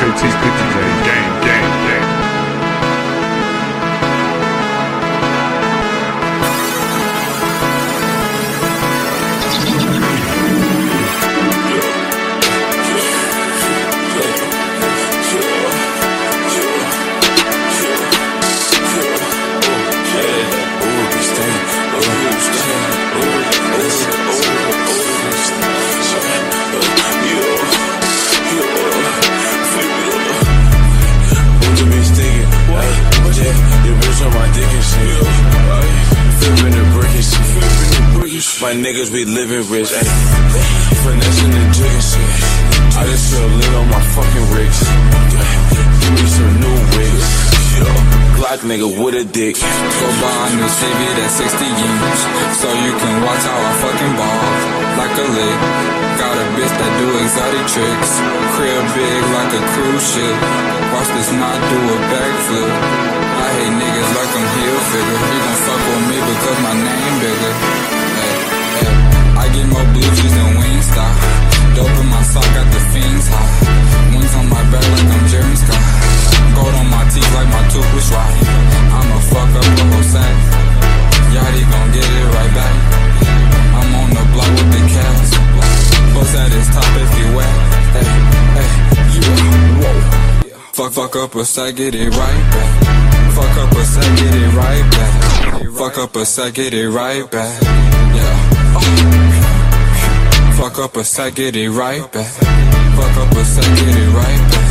Straight T's, pictures, and game, game. My niggas be living rich. Ay. Finessing and jigging. I just feel lit on my fucking rigs. Give me some new wigs. Glock nigga with a dick. Go buy a new TV that's 60 inch, so you can watch how I fucking ball like a lick. Got a bitch that do exotic tricks. Crib big like a cruise ship. Watch this not do a backflip. I hate niggas my right. I'ma fuck up the whole sack. Yachty gon' get it right back. I'm on the block with the cats. Bust at his top if he wet. Hey, hey, yeah, whoa. Fuck, fuck up a sack, get it right back. Fuck up a sack, get it right back. Fuck up a sack, get it right back. Yeah. Fuck up a sack, get it right back. Fuck up a sack, get it right back.